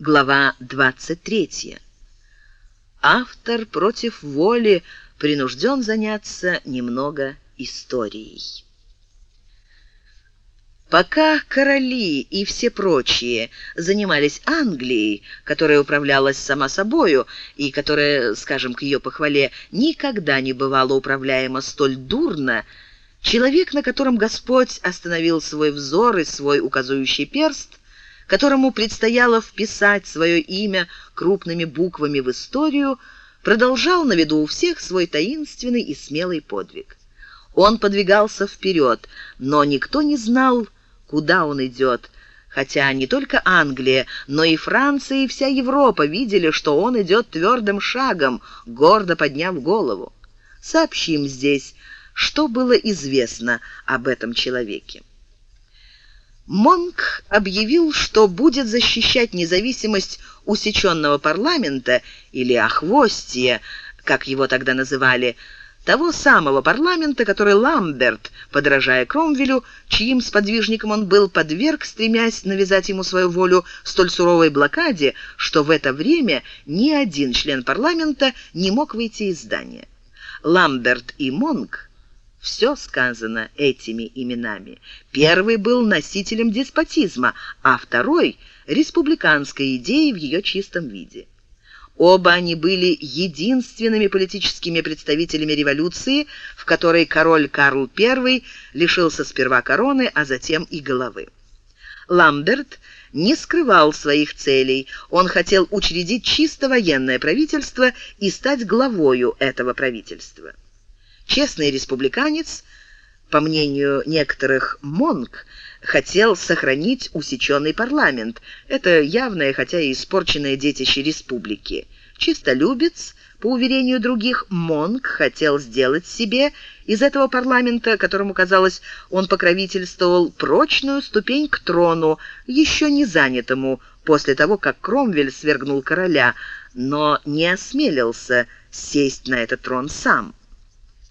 Глава 23. Автор против воли принужден заняться немного историей. Пока короли и все прочие занимались Англией, которая управлялась сама собою и которая, скажем к ее похвале, никогда не бывала управляема столь дурно, человек, на котором Господь остановил свой взор и свой указующий перст, которому предстояло вписать свое имя крупными буквами в историю, продолжал на виду у всех свой таинственный и смелый подвиг. Он подвигался вперед, но никто не знал, куда он идет, хотя не только Англия, но и Франция и вся Европа видели, что он идет твердым шагом, гордо подняв голову. Сообщим здесь, что было известно об этом человеке. Монк объявил, что будет защищать независимость усеченного парламента или охвостия, как его тогда называли, того самого парламента, который Ламберт, подражая Кромвелю, чьим сподвижником он был, подверг, стремясь навязать ему свою волю столь суровой блокаде, что в это время ни один член парламента не мог выйти из здания. Ламберт и Монк все сказано этими именами. Первый был носителем деспотизма, а второй — республиканской идеей в ее чистом виде. Оба они были единственными политическими представителями революции, в которой король Карл I лишился сперва короны, а затем и головы. Ламберт не скрывал своих целей. Он хотел учредить чисто военное правительство и стать главою этого правительства. Честный республиканец, по мнению некоторых Монк, хотел сохранить усеченный парламент. Это явное, хотя и испорченное детище республики. Чистолюбец, по уверению других, Монк хотел сделать себе из этого парламента, которому, казалось, он покровительствовал, прочную ступень к трону, еще не занятому после того, как Кромвель свергнул короля, но не осмелился сесть на этот трон сам.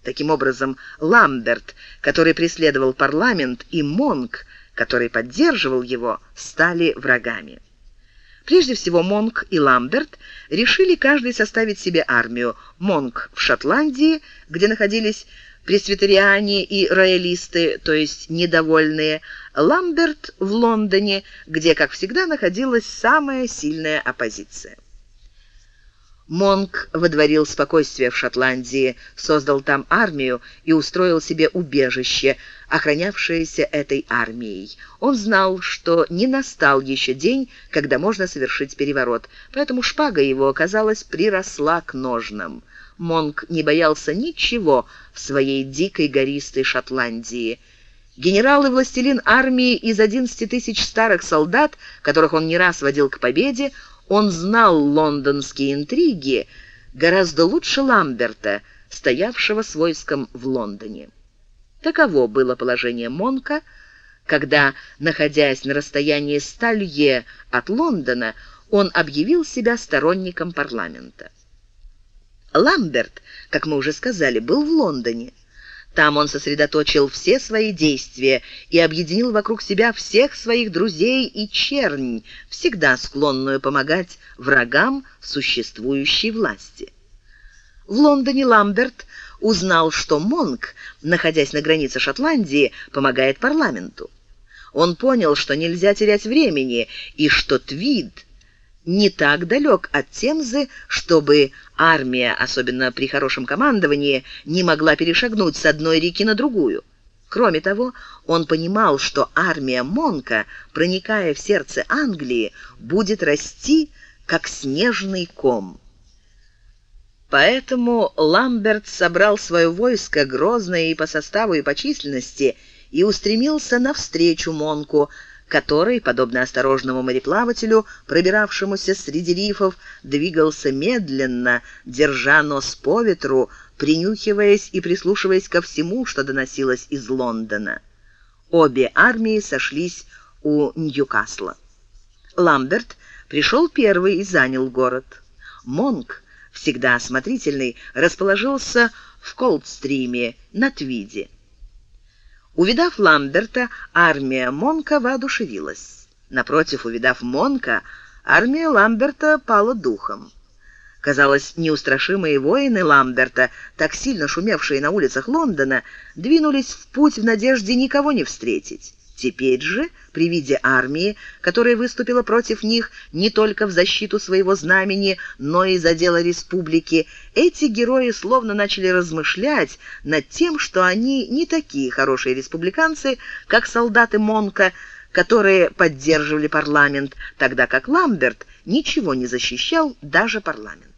Таким образом, Ламберт, который преследовал парламент, и Монк, который поддерживал его, стали врагами. Прежде всего, Монк и Ламберт решили каждый составить себе армию. Монк в Шотландии, где находились пресвитериане и роялисты, то есть недовольные, Ламберт в Лондоне, где, как всегда, находилась самая сильная оппозиция. Монк водворил спокойствие в Шотландии, создал там армию и устроил себе убежище, охранявшееся этой армией. Он знал, что не настал еще день, когда можно совершить переворот, поэтому шпага его, казалось, приросла к ножнам. Монк не боялся ничего в своей дикой гористой Шотландии. Генерал и властелин армии из 11 тысяч старых солдат, которых он не раз водил к победе, он знал лондонские интриги гораздо лучше Ламберта, стоявшего с войском в Лондоне. Таково было положение Монка, когда, находясь на расстоянии сталье от Лондона, он объявил себя сторонником парламента. Ламберт, как мы уже сказали, был в Лондоне. Там он сосредоточил все свои действия и объединил вокруг себя всех своих друзей и чернь, всегда склонную помогать врагам существующей власти. В Лондоне Ламберт узнал, что Монк, находясь на границе Шотландии, помогает парламенту. Он понял, что нельзя терять времени и что Твид не так далек от Темзы, чтобы армия, особенно при хорошем командовании, не могла перешагнуть с одной реки на другую. Кроме того, он понимал, что армия Монка, проникая в сердце Англии, будет расти, как снежный ком. Поэтому Ламберт собрал свое войско, грозное и по составу, и по численности, и устремился навстречу Монку, который, подобно осторожному мореплавателю, пробиравшемуся среди рифов, двигался медленно, держа нос по ветру, принюхиваясь и прислушиваясь ко всему, что доносилось из Лондона. Обе армии сошлись у Ньюкасла. Ламберт пришел первый и занял город. Монк, всегда осмотрительный, расположился в Колдстриме на Твиде. Увидав Ламберта, армия Монка воодушевилась. Напротив, увидав Монка, армия Ламберта пала духом. Казалось, неустрашимые воины Ламберта, так сильно шумевшие на улицах Лондона, двинулись в путь в надежде никого не встретить. Теперь же, при виде армии, которая выступила против них не только в защиту своего знамени, но и за дело республики, эти герои словно начали размышлять над тем, что они не такие хорошие республиканцы, как солдаты Монка, которые поддерживали парламент, тогда как Ламберт ничего не защищал, даже парламент.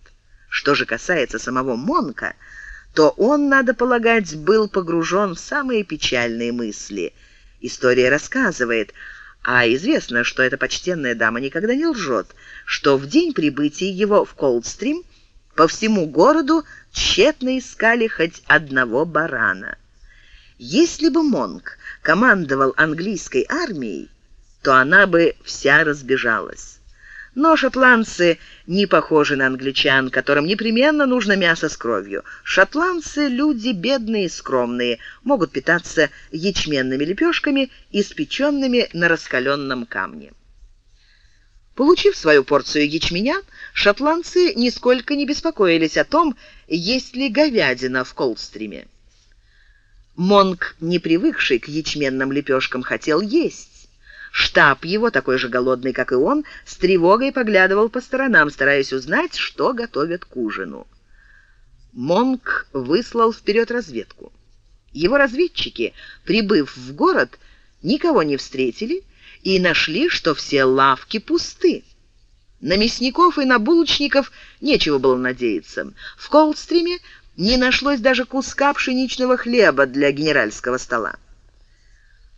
Что же касается самого Монка, то он, надо полагать, был погружен в самые печальные мысли – История рассказывает, а известно, что эта почтенная дама никогда не лжет, что в день прибытия его в Колдстрим по всему городу тщетно искали хоть одного барана. Если бы Монк командовал английской армией, то она бы вся разбежалась. Но шотландцы не похожи на англичан, которым непременно нужно мясо с кровью. Шотландцы – люди бедные и скромные, могут питаться ячменными лепешками, испеченными на раскаленном камне. Получив свою порцию ячменя, шотландцы нисколько не беспокоились о том, есть ли говядина в Колдстриме. Монк, не привыкший к ячменным лепешкам, хотел есть. Штаб его, такой же голодный, как и он, с тревогой поглядывал по сторонам, стараясь узнать, что готовят к ужину. Монк выслал вперед разведку. Его разведчики, прибыв в город, никого не встретили и нашли, что все лавки пусты. На мясников и на булочников нечего было надеяться. В Колдстриме не нашлось даже куска пшеничного хлеба для генеральского стола.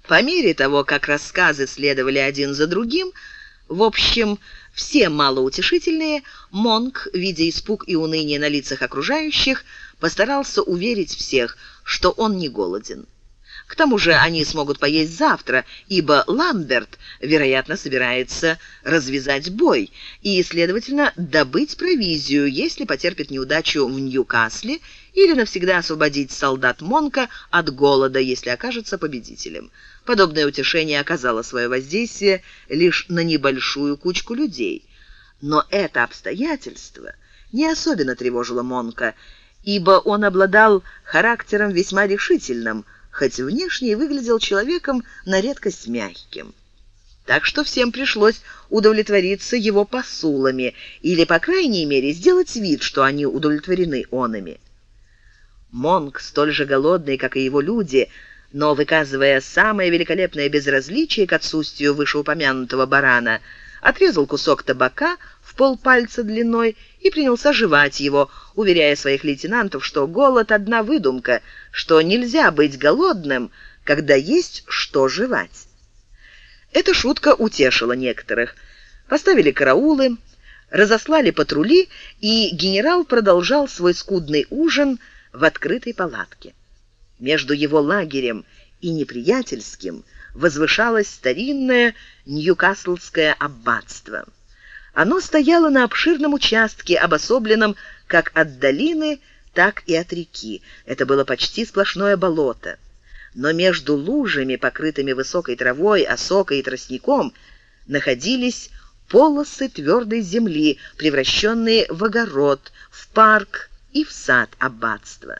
По мере того, как рассказы следовали один за другим, в общем, все малоутешительные, Монк, видя испуг и уныние на лицах окружающих, постарался уверить всех, что он не голоден. К тому же они смогут поесть завтра, ибо Ламберт, вероятно, собирается развязать бой и, следовательно, добыть провизию, если потерпит неудачу в Ньюкасле, или навсегда освободить солдат Монка от голода, если окажется победителем. Подобное утешение оказало свое воздействие лишь на небольшую кучку людей. Но это обстоятельство не особенно тревожило Монка, ибо он обладал характером весьма решительным – хоть внешне и выглядел человеком на редкость мягким. Так что всем пришлось удовлетвориться его посулами или, по крайней мере, сделать вид, что они удовлетворены онами. Монк, столь же голодный, как и его люди, но выказывая самое великолепное безразличие к отсутствию вышеупомянутого барана, отрезал кусок табака в полпальца длиной и принялся жевать его, уверяя своих лейтенантов, что голод — одна выдумка, что нельзя быть голодным, когда есть что жевать. Эта шутка утешила некоторых. Поставили караулы, разослали патрули, и генерал продолжал свой скудный ужин в открытой палатке. Между его лагерем и неприятельским возвышалось старинное Ньюкаслское аббатство. Оно стояло на обширном участке, обособленном как от долины, так и от реки. Это было почти сплошное болото. Но между лужами, покрытыми высокой травой, осокой и тростником, находились полосы твердой земли, превращенные в огород, в парк и в сад аббатства.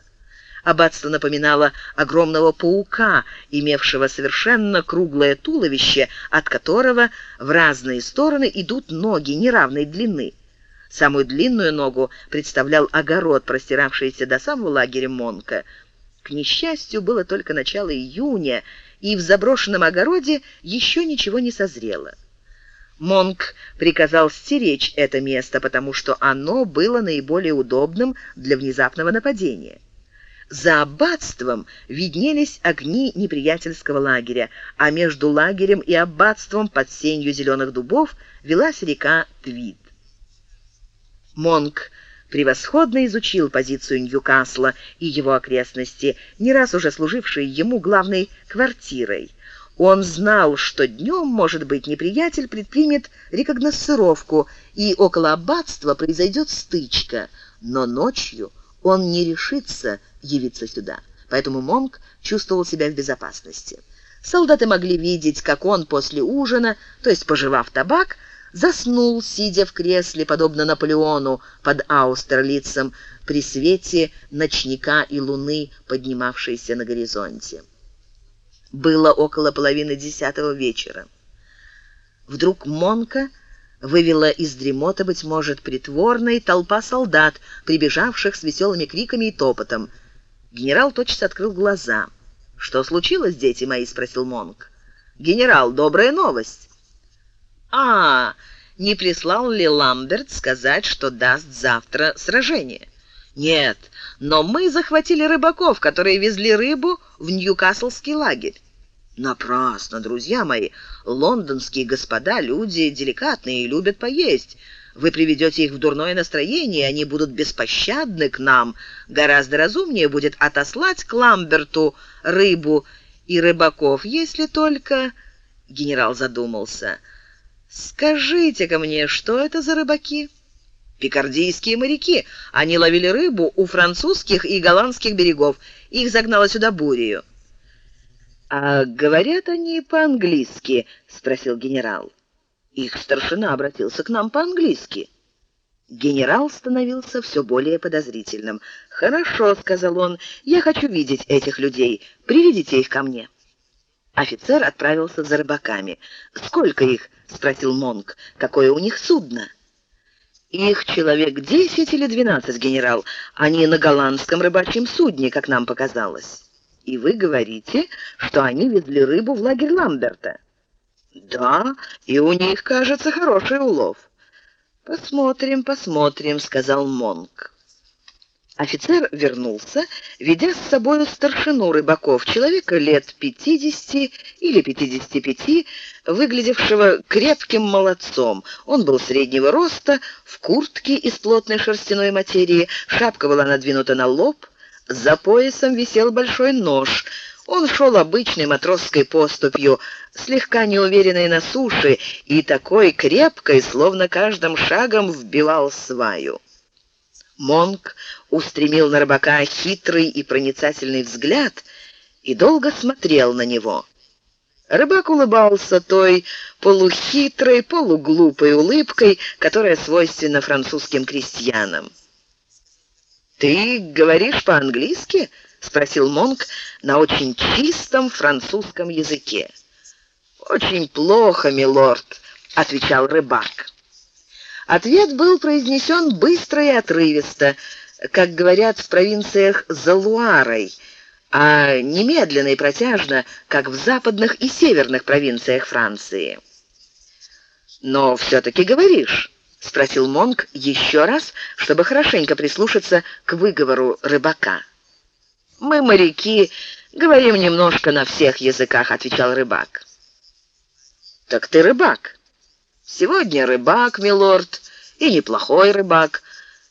Аббатство напоминало огромного паука, имевшего совершенно круглое туловище, от которого в разные стороны идут ноги неравной длины. Самую длинную ногу представлял огород, простиравшийся до самого лагеря Монка. К несчастью, было только начало июня, и в заброшенном огороде еще ничего не созрело. Монк приказал стеречь это место, потому что оно было наиболее удобным для внезапного нападения. За аббатством виднелись огни неприятельского лагеря, а между лагерем и аббатством под сенью зеленых дубов велась река Твид. Монк превосходно изучил позицию Ньюкасла и его окрестности, не раз уже служившие ему главной квартирой. Он знал, что днем, может быть, неприятель предпримет рекогносцировку, и около аббатства произойдет стычка, но ночью он не решится явиться сюда. Поэтому Монк чувствовал себя в безопасности. Солдаты могли видеть, как он после ужина, то есть пожевав табак, заснул, сидя в кресле, подобно Наполеону под Аустерлицем при свете ночника и луны, поднимавшейся на горизонте. Было около половины десятого вечера. Вдруг Монка вывела из дремота, быть может, притворной толпа солдат, прибежавших с веселыми криками и топотом. Генерал тотчас открыл глаза. «Что случилось, дети мои?» — спросил Монк. «Генерал, добрая новость». «А, не прислал ли Ламберт сказать, что даст завтра сражение?» «Нет, но мы захватили рыбаков, которые везли рыбу в Ньюкаслский лагерь». «Напрасно, друзья мои. Лондонские господа — люди деликатные и любят поесть. Вы приведете их в дурное настроение, они будут беспощадны к нам. Гораздо разумнее будет отослать к Ламберту рыбу и рыбаков, если только...» Генерал задумался — «Скажите-ка мне, что это за рыбаки?» «Пикардийские моряки. Они ловили рыбу у французских и голландских берегов. Их загнало сюда бурею». «А говорят они по-английски?» — спросил генерал. Их старшина обратился к нам по-английски. Генерал становился все более подозрительным. «Хорошо», — сказал он, — «я хочу видеть этих людей. Приведите их ко мне». Офицер отправился за рыбаками. «Сколько их?» — спросил Монк. «Какое у них судно?» «Их человек десять или двенадцать, генерал. Они на голландском рыбачьем судне, как нам показалось. И вы говорите, что они везли рыбу в лагерь Ламберта?» «Да, и у них, кажется, хороший улов». «Посмотрим, посмотрим», — сказал Монк. Офицер вернулся, ведя с собой старшину рыбаков, человека лет 50 или 55, выглядевшего крепким молодцом. Он был среднего роста, в куртке из плотной шерстяной материи, шапка была надвинута на лоб, за поясом висел большой нож. Он шел обычной матросской поступью, слегка неуверенной на суше и такой крепкой, словно каждым шагом вбивал сваю. Монк устремил на рыбака хитрый и проницательный взгляд и долго смотрел на него. Рыбак улыбался той полухитрой, полуглупой улыбкой, которая свойственна французским крестьянам. «Ты говоришь по-английски?» — спросил Монк на очень чистом французском языке. «Очень плохо, милорд», — отвечал рыбак. Ответ был произнесен быстро и отрывисто, как говорят в провинциях за Луарой, а немедленно и протяжно, как в западных и северных провинциях Франции. «Но все-таки говоришь?» — спросил Монк еще раз, чтобы хорошенько прислушаться к выговору рыбака. «Мы, моряки, говорим немножко на всех языках», — отвечал рыбак. «Так ты рыбак?» Сегодня рыбак, милорд, и неплохой рыбак.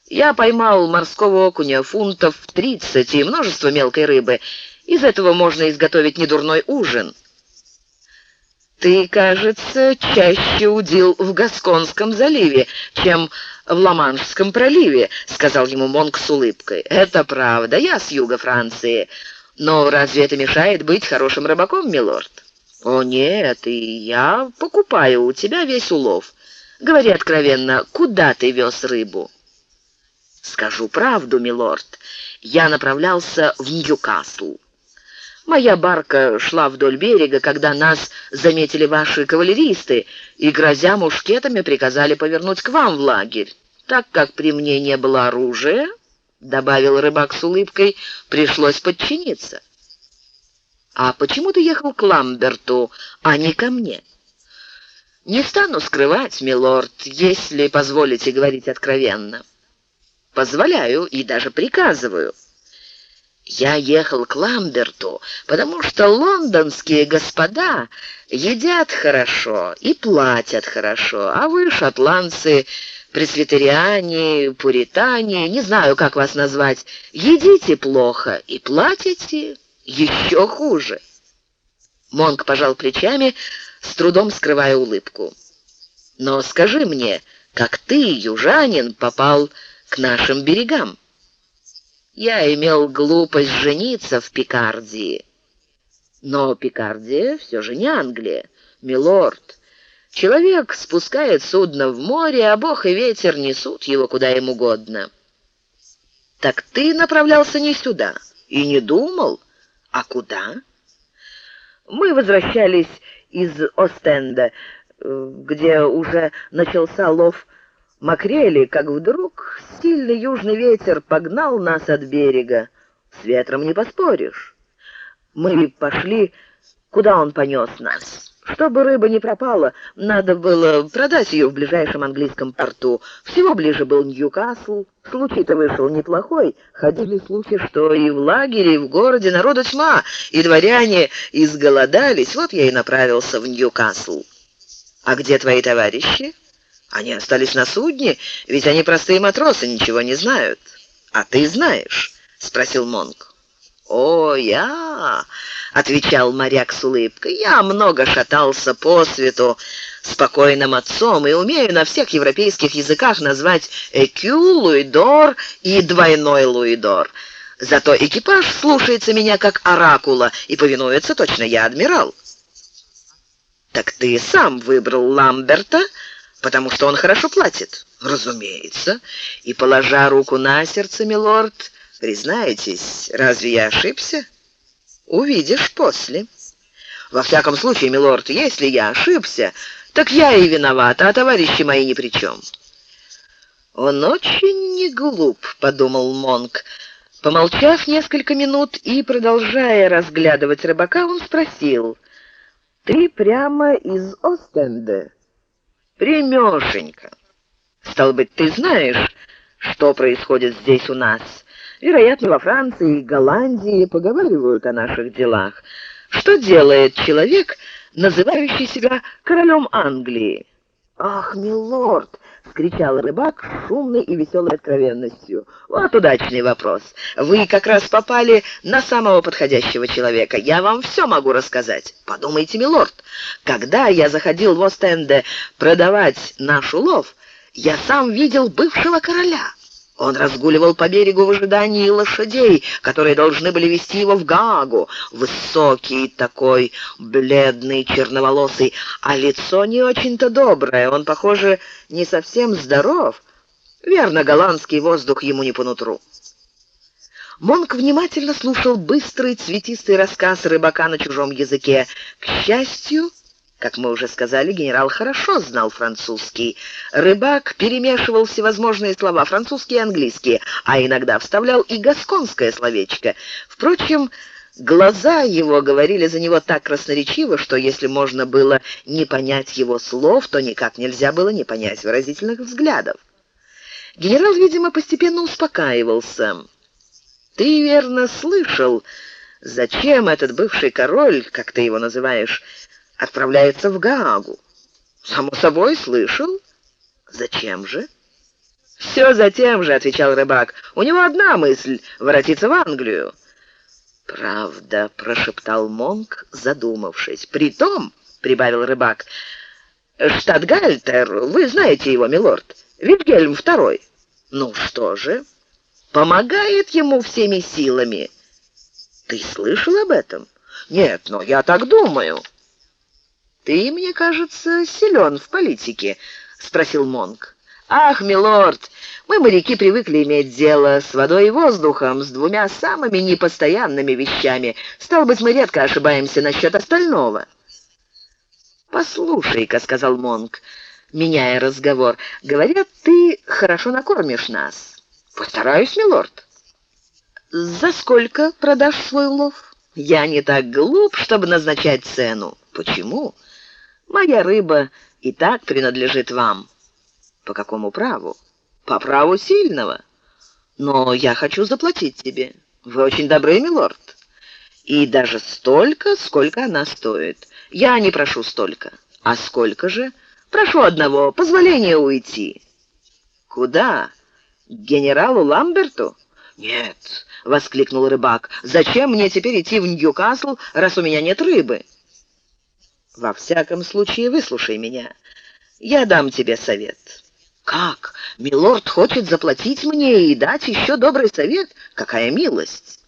Я поймал морского окуня фунтов 30 и множество мелкой рыбы. Из этого можно изготовить недурной ужин. Ты, кажется, чаще удил в Гасконском заливе, чем в Ла-Маншском проливе, сказал ему Монк с улыбкой. Это правда, я с юга Франции. Но разве это мешает быть хорошим рыбаком, милорд? «О, нет, и я покупаю у тебя весь улов. Говори откровенно, куда ты вез рыбу?» «Скажу правду, милорд. Я направлялся в Ньюкасл. Моя барка шла вдоль берега, когда нас заметили ваши кавалеристы и, грозя мушкетами, приказали повернуть к вам в лагерь. Так как при мне не было оружия, — добавил рыбак с улыбкой, — пришлось подчиниться». «А почему ты ехал к Ламберту, а не ко мне?» «Не стану скрывать, милорд, если позволите говорить откровенно». «Позволяю и даже приказываю». «Я ехал к Ламберту, потому что лондонские господа едят хорошо и платят хорошо, а вы, шотландцы, пресвитериане, пуритане, не знаю, как вас назвать, едите плохо и платите еще хуже. Монк пожал плечами, с трудом скрывая улыбку. Но скажи мне, как ты, южанин, попал к нашим берегам? Я имел глупость жениться в Пикардии. Но Пикардия все же не Англия, милорд. Человек спускает судно в море, а Бог и ветер несут его куда им угодно. Так ты направлялся не сюда и не думал, а куда? Мы возвращались из Остенда, где уже начался лов макрели, как вдруг сильный южный ветер погнал нас от берега. С ветром не поспоришь. Мы пошли, куда он понес нас. Чтобы рыба не пропала, надо было продать ее в ближайшем английском порту. Всего ближе был Ньюкасл. Случай-то вышел неплохой. Ходили слухи, что и в лагере, и в городе народа тьма, и дворяне изголодались. Вот я и направился в Ньюкасл. А где твои товарищи? Они остались на судне, ведь они простые матросы, ничего не знают. А ты знаешь? спросил Монк. «О, я!» — отвечал моряк с улыбкой. «Я много шатался по свету спокойным отцом и умею на всех европейских языках назвать «экю», «луидор» и «двойной луидор». Зато экипаж слушается меня как оракула и повинуется точно я адмирал. Так ты сам выбрал Ламберта, потому что он хорошо платит. Разумеется. И положа руку на сердце, милорд, Признаетесь, разве я ошибся? Увидишь после. Во всяком случае, милорд, если я ошибся, так я и виноват, а товарищи мои ни при чем. Он очень не глуп, подумал Монк. Помолчав несколько минут и продолжая разглядывать рыбака, он спросил: "Ты прямо из Остенда?" "Прямёшенько. Стал быть, ты знаешь, что происходит здесь у нас?" Вероятно, во Франции и Голландии поговаривают о наших делах. Что делает человек, называющий себя королем Англии? Ах, милорд, вскричал рыбак шумной и веселой откровенностью. Вот удачный вопрос. Вы как раз попали на самого подходящего человека. Я вам все могу рассказать. Подумайте, милорд, когда я заходил в Остенде продавать наш улов, я сам видел бывшего короля. Он разгуливал по берегу в ожидании лошадей, которые должны были вести его в Гаагу. Высокий такой, бледный, черноволосый, а лицо не очень-то доброе. Он, похоже, не совсем здоров. Верно, голландский воздух ему не по нутру. Монк внимательно слушал быстрый цветистый рассказ рыбака на чужом языке. К счастью, как мы уже сказали, генерал хорошо знал французский. Рыбак перемешивал всевозможные слова, французские и английские, а иногда вставлял и гасконское словечко. Впрочем, глаза его говорили за него так красноречиво, что если можно было не понять его слов, то никак нельзя было не понять выразительных взглядов. Генерал, видимо, постепенно успокаивался. «Ты верно слышал, зачем этот бывший король, как ты его называешь, отправляется в Гаагу. Само собой, слышал. Зачем же? Все затем же, отвечал рыбак. У него одна мысль воротиться в Англию. Правда, прошептал Монк, задумавшись. Притом, прибавил рыбак, штатгальтер, вы знаете его, милорд, Вильгельм II. Ну что же, помогает ему всеми силами. Ты слышал об этом? Нет, но я так думаю. Ты, мне кажется, силен в политике, спросил Монк. Ах, милорд, мы моряки привыкли иметь дело с водой и воздухом, с двумя самыми непостоянными вещами. Стало быть, мы редко ошибаемся насчет остального. Послушай-ка, сказал Монк, меняя разговор. Говорят, ты хорошо накормишь нас. Постараюсь, милорд. За сколько продашь свой улов? Я не так глуп, чтобы назначать цену. Почему? Моя рыба и так принадлежит вам. По какому праву? По праву сильного. Но я хочу заплатить тебе. Вы очень добрый, милорд. И даже столько, сколько она стоит. Я не прошу столько. А сколько же? Прошу одного, позволения уйти. Куда? К генералу Ламберту? Нет, воскликнул рыбак. Зачем мне теперь идти в Ньюкасл, раз у меня нет рыбы? Во всяком случае, выслушай меня. Я дам тебе совет. Как? Милорд хочет заплатить мне и дать еще добрый совет? Какая милость!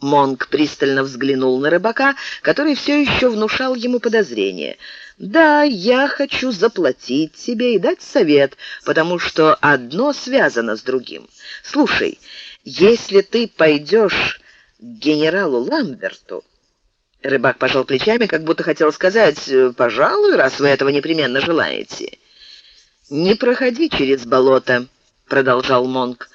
Монк пристально взглянул на рыбака, который все еще внушал ему подозрение. «Да, я хочу заплатить тебе и дать совет, потому что одно связано с другим. Слушай, если ты пойдешь к генералу Ламберту...» Рыбак пожал плечами, как будто хотел сказать, «Пожалуй, раз вы этого непременно желаете». «Не проходи через болото», — продолжал Монк.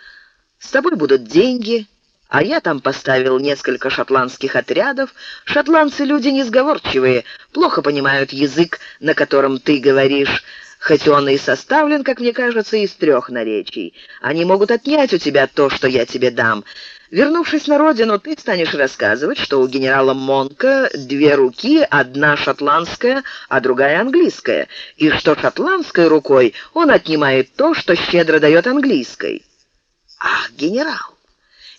«С тобой будут деньги». А я там поставил несколько шотландских отрядов. Шотландцы люди несговорчивые, плохо понимают язык, на котором ты говоришь, хоть он и составлен, как мне кажется, из трех наречий. Они могут отнять у тебя то, что я тебе дам. Вернувшись на родину, ты станешь рассказывать, что у генерала Монка две руки, одна шотландская, а другая английская, и что шотландской рукой он отнимает то, что щедро дает английской. Ах, генерал!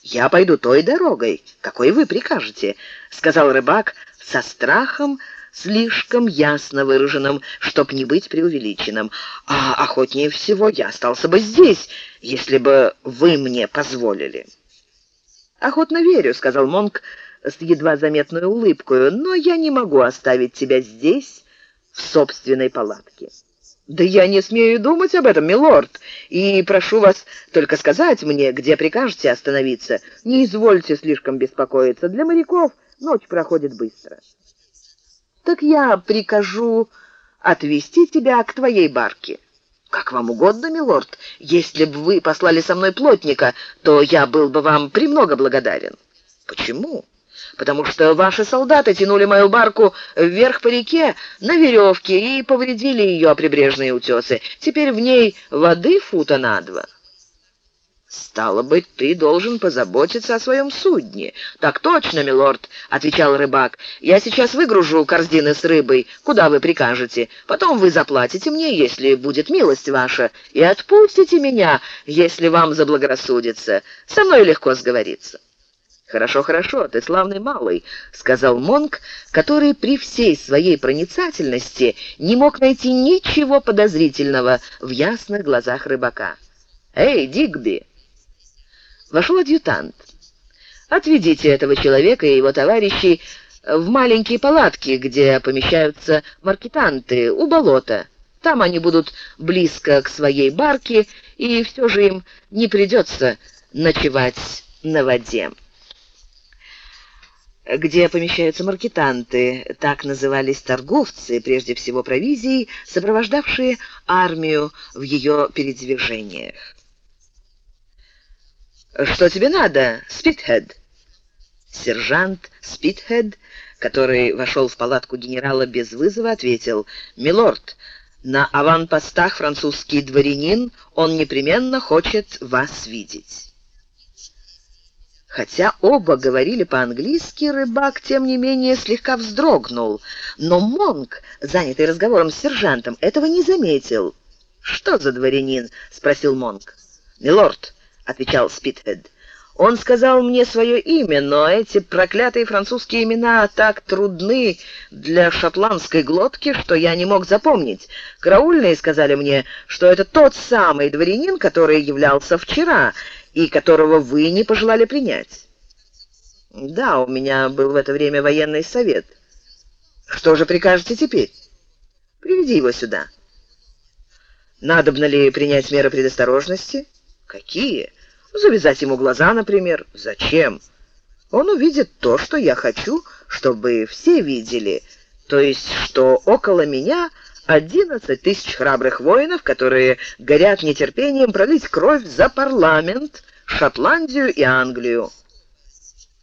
«Я пойду той дорогой, какой вы прикажете», — сказал рыбак со страхом, слишком ясно выраженным, чтоб не быть преувеличенным. «А охотнее всего я остался бы здесь, если бы вы мне позволили». «Охотно верю», — сказал Монк с едва заметной улыбкой, «но я не могу оставить тебя здесь, в собственной палатке». «Да я не смею думать об этом, милорд, и прошу вас только сказать мне, где прикажете остановиться. Не извольте слишком беспокоиться, для моряков ночь проходит быстро». «Так я прикажу отвезти тебя к твоей барке». «Как вам угодно, милорд. Если бы вы послали со мной плотника, то я был бы вам премного благодарен». «Почему?» потому что ваши солдаты тянули мою барку вверх по реке на веревке и повредили ее прибрежные утесы. Теперь в ней воды фута на два». «Стало быть, ты должен позаботиться о своем судне». «Так точно, милорд», — отвечал рыбак. «Я сейчас выгружу корзины с рыбой, куда вы прикажете. Потом вы заплатите мне, если будет милость ваша, и отпустите меня, если вам заблагорассудится. Со мной легко сговориться». «Хорошо, хорошо, ты славный малый», — сказал Монк, который при всей своей проницательности не мог найти ничего подозрительного в ясных глазах рыбака. «Эй, Дигби!» Вошел адъютант. «Отведите этого человека и его товарищей в маленькие палатки, где помещаются маркетанты, у болота. Там они будут близко к своей барке, и все же им не придется ночевать на воде» где помещаются маркетанты, так назывались торговцы, прежде всего провизией, сопровождавшие армию в ее передвижениях. «Что тебе надо, Спитхед?» Сержант Спитхед, который вошел в палатку генерала без вызова, ответил, «Милорд, на аванпостах французский дворянин, он непременно хочет вас видеть». Хотя оба говорили по-английски, рыбак, тем не менее, слегка вздрогнул. Но Монк, занятый разговором с сержантом, этого не заметил. «Что за дворянин?» — спросил Монк. «Милорд», — отвечал Спитхед. «Он сказал мне свое имя, но эти проклятые французские имена так трудны для шотландской глотки, что я не мог запомнить. Караульные сказали мне, что это тот самый дворянин, который являлся вчера, и которого вы не пожелали принять. Да, у меня был в это время военный совет. Что же прикажете теперь? Приведи его сюда. Надобно ли принять меры предосторожности? Какие? Завязать ему глаза, например. Зачем? Он увидит то, что я хочу, чтобы все видели, то есть, что около меня одиннадцать тысяч храбрых воинов, которые горят нетерпением пролить кровь за парламент, Шотландию и Англию.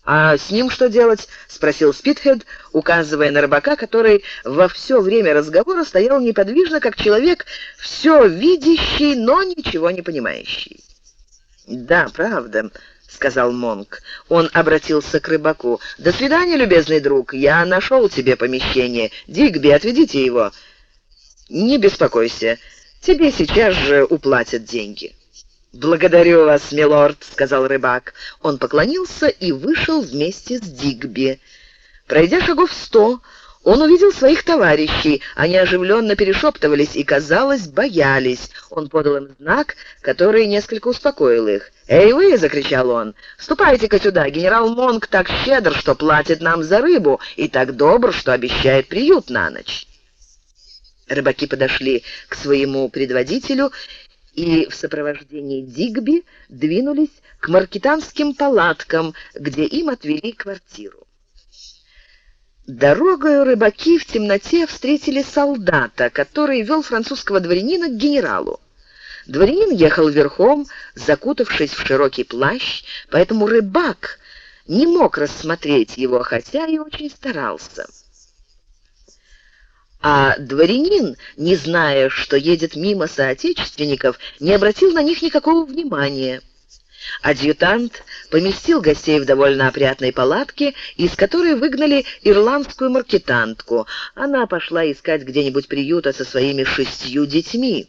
«А с ним что делать?» — спросил Спитхед, указывая на рыбака, который во все время разговора стоял неподвижно, как человек, все видящий, но ничего не понимающий. «Да, правда», — сказал Монк. Он обратился к рыбаку. «До свидания, любезный друг. Я нашел тебе помещение. Дигби, отведите его». «Не беспокойся. Тебе сейчас же уплатят деньги». «Благодарю вас, милорд», — сказал рыбак. Он поклонился и вышел вместе с Дигби. Пройдя шагов сто, Он увидел своих товарищей. Они оживленно перешептывались и, казалось, боялись. Он подал им знак, который несколько успокоил их. «Эй вы!» — закричал он. «Ступайте-ка сюда! Генерал Монг так щедр, что платит нам за рыбу, и так добр, что обещает приют на ночь». Рыбаки подошли к своему предводителю и в сопровождении Дигби двинулись к маркетанским палаткам, где им отвели квартиру. Дорогою рыбаки в темноте встретили солдата, который вел французского дворянина к генералу. Дворянин ехал верхом, закутавшись в широкий плащ, поэтому рыбак не мог рассмотреть его, хотя и очень старался. А дворянин, не зная, что едет мимо соотечественников, не обратил на них никакого внимания. Адъютант поместил гостей в довольно опрятной палатке, из которой выгнали ирландскую маркетантку. Она пошла искать где-нибудь приюта со своими шестью детьми.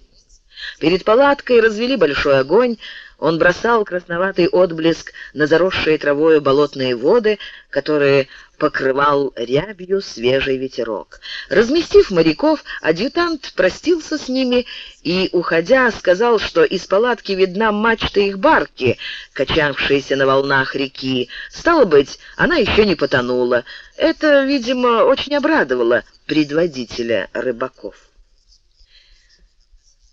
Перед палаткой развели большой огонь, он бросал красноватый отблеск на заросшие травою болотные воды, которые покрывал рябью свежий ветерок. Разместив моряков, адъютант простился с ними и, уходя, сказал, что из палатки видна мачта их барки, качавшаяся на волнах реки. Стало быть, она еще не потонула. Это, видимо, очень обрадовало предводителя рыбаков.